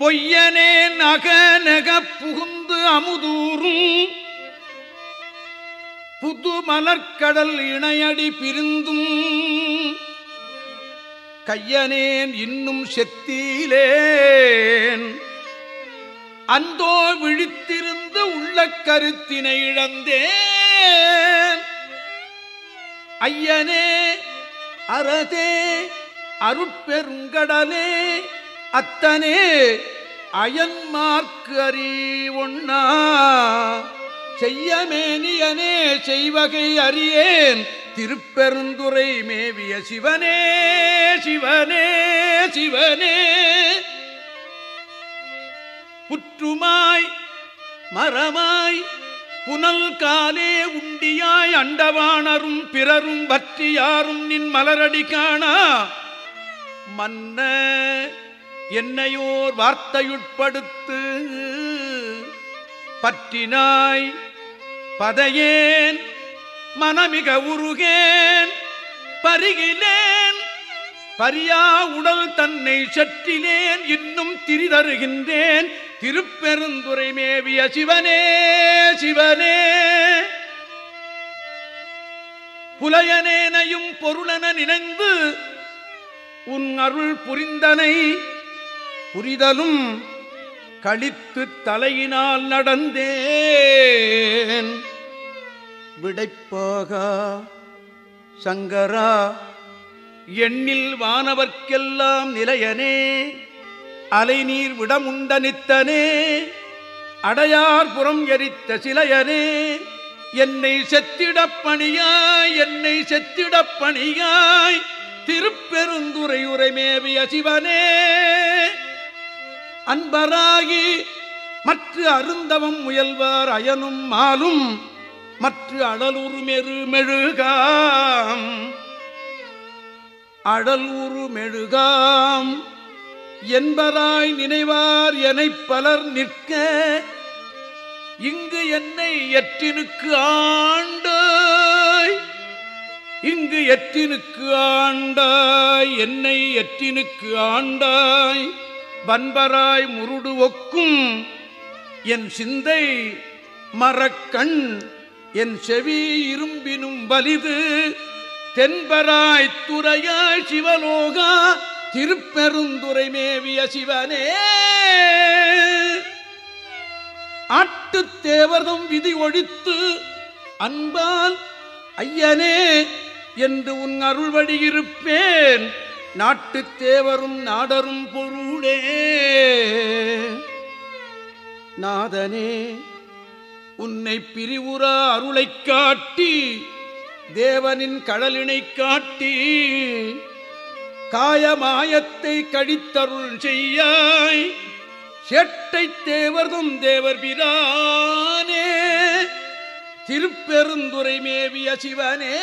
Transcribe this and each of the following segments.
பொய்யனே நக நக புகுந்து அமுதூரும் புது மலர்கடல் இணையடி பிரிந்தும். கையனேன் இன்னும் செத்தீலேன். அந்தோ விழித்திருந்த உள்ள கருத்தினை இழந்தேன். ஐயனே அறதே அருட்பெருங்கடலே அத்தனே அயன்மார்க்கு அறி ஒண்ணா செய்யமேனியனே செய்வகை அறியேன். திருப்பெருந்துரை மேவிய சிவனே சிவனே சிவனே. புற்றுமாய் மரமாய் புனல் காலே உண்டியாய் அண்டவாணரும் பிறரும் பற்றி யாரும் நின் மலரடி காணா. மன்ன என்னையோர் வார்த்தையுட்படுத்து பற்றினாய். பதையேன் மனமிக உருகேன் பருகிலேன் பரியா உடல் தன்னை சற்றிலேன் இன்னும் திரிதருகின்றேன். திருப்பெருந்துரை மேவிய சிவனே சிவனே. புலையனேனையும் பொருளென நினைந்து உன் அருள் புரிந்தனை புரிதலும் கழித்து தலையினால் நடந்தேன். விடைப்பாக சங்கரா எண்ணில் வானவர்க்கெல்லாம் நிலையனே அலைநீர் விடமுண்ட நித்தனே அடையார் புறம் எரித்த சிலையனே என்னை செத்திடப்பணியாய் என்னை செத்திடப்பணியாய் திருப்பெருந்துரை உரைமேவிய சிவனே. அன்பராகி மற்ற அருந்தவம் முயல்வார் அயனும் மாலும் மற்ற அடலுரு மெரு மெழுகாம். அடலூரு மெழுகாம். என்பராய் நினைவார் எனைப் பலர் நிற்க இங்கு என்னை எற்றினுக்கு ஆண்டாய். இங்கு எற்றினுக்கு ஆண்டாய் என்னை எற்றினுக்கு ஆண்டாய். வன்பராய் முருடு ஒக்கும். என் சிந்தை மரக்கண் என் செவி இரும்பினும் வலிது. தென்பராய் துறையாய் சிவலோகா. திருப்பெருந்துரை மேவிய சிவனே. ஆட்டுத் தேவர்தம் விதி ஒழித்து. அன்பால் ஐயனே என்று உன் அருள்வழியிருப்பேன் நாட்டுத் தேவரும் நாடரும் பொருளே. நாதனே உன்னை பிரிவுரா அருளைக் காட்டி தேவனின் கடலினை காட்டி காயமாயத்தை கழித்தருள் செய்யாய். செட்டை தேவர்தும் தேவர் பிரானே திருப்பெருந்துரை மேவிய சிவனே.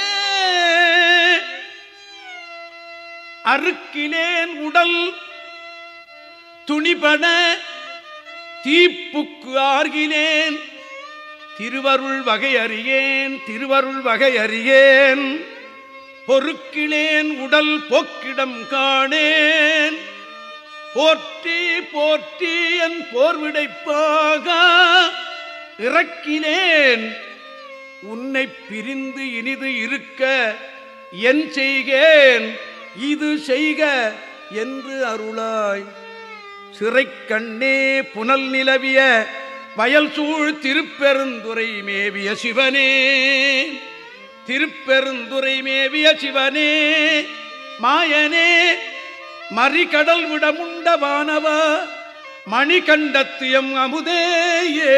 அறுக்கிலேன் உடல். துணிபட தீப்புக்கு ஆர்கிலேன் திருவருள் வகை அறியேன் திருவருள் வகை அறியேன் பொறுக்கிலேன் உடல் போக்கிடம் காணேன். போற்றி போற்றி என் போர்விடைப்பாக இறக்கினேன். உன்னை பிரிந்து இனிது இருக்க என் செய்கேன். இது செய்க என்று அருளாய். சிறைக்கண்ணே புனல் நிலவிய வயல் சூழ் திருப்பெருந்துரை மேவிய சிவனே. திருப்பெருந்துரை மேவிய சிவனே. மாயனே மறிகடல் விடமுண்ட வானவா மணிகண்டத்தியம் அமுதேயே.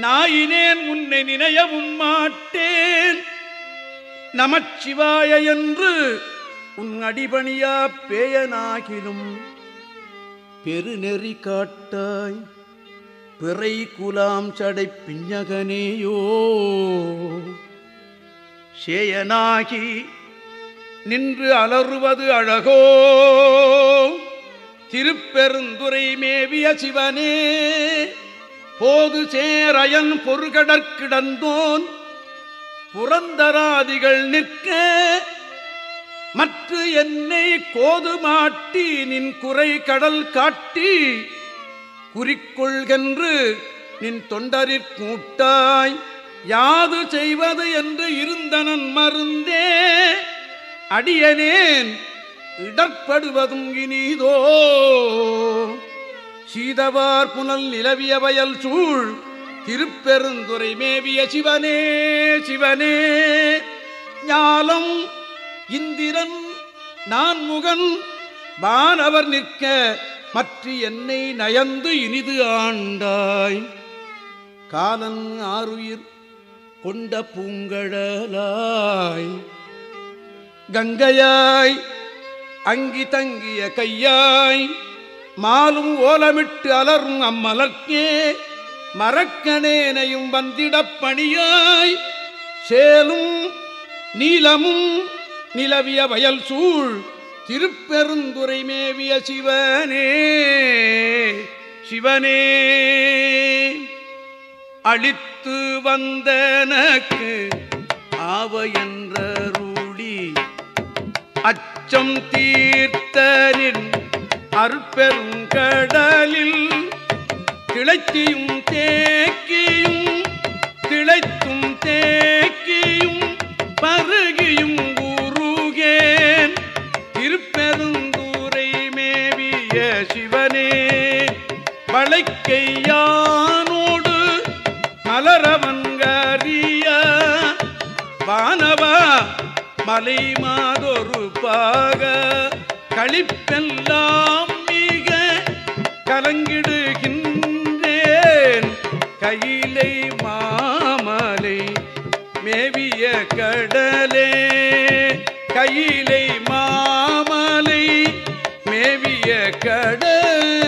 நாயினேன் உன்னை நினையவும் மாட்டேன். நமச்சிவாய என்று உன் அடிபணியா பேயனாகிலும் பெருநெறி காட்டாய் பிறை குலாம் சடை பிஞ்சகனேயோ. சேயனாகி நின்று அலறுவது அழகோ. திருப்பெருந்துரை மேவிய சிவனே போது சேரயன் பொறுகடற்கிடந்தோன் புறந்தராதிகள் நிற்க மற்ற என்னை கோதுமாட்டி நின் குறை கடல் காட்டி குறிக்கொள்கென்று நின் தொண்டரிற் கூட்டாய் யாது செய்வது என்று இருந்தனன் மருந்தே அடியனேன் இடர்படுவதும் இனிதோ. சீதவார் புனல் நிலவிய வயல் சூழ் திருப்பெருந்துரை மேவிய சிவனே சிவனே. ஞாலம் இந்திரன் நான் முகன் வானவர் நிற்க மற்ற என்னை நயந்து இனிது ஆண்டாய். காலன் ஆறுயிர் கொண்ட பூங்கழலாய். கங்கையாய் அங்கி தங்கிய கையாய் மாலும் ஓலமிட்டு அலரும் அம்மலர்க்கே மரக்கணேனையும் வந்திடப் பணியாய். சேலும் நீலமும் நிலவிய வயல் சூழ் திருப்பெருந்துரை மேவிய சிவனே சிவனே. அழித்து வந்தனக்கு ஆவ என்றருளி அச்சம் தீர்த்தனின் அற்பெருங்கடலில் திளைத்தியும் தேக்கியும் திளைத்தும் தேக்கியும் பருகியும் உருகேன் திருப்பெருந்தூரை மேவிய சிவனே வளைக்கையானோடு மலரவன்கரிய வானவா மலை மாதொரு பாக களிப்பெல்லாம் மிக கலங்கிடுகின்ற கையிலை மாமலை மேவிய கடலே. கையிலை மாமலை மேவிய கடலே.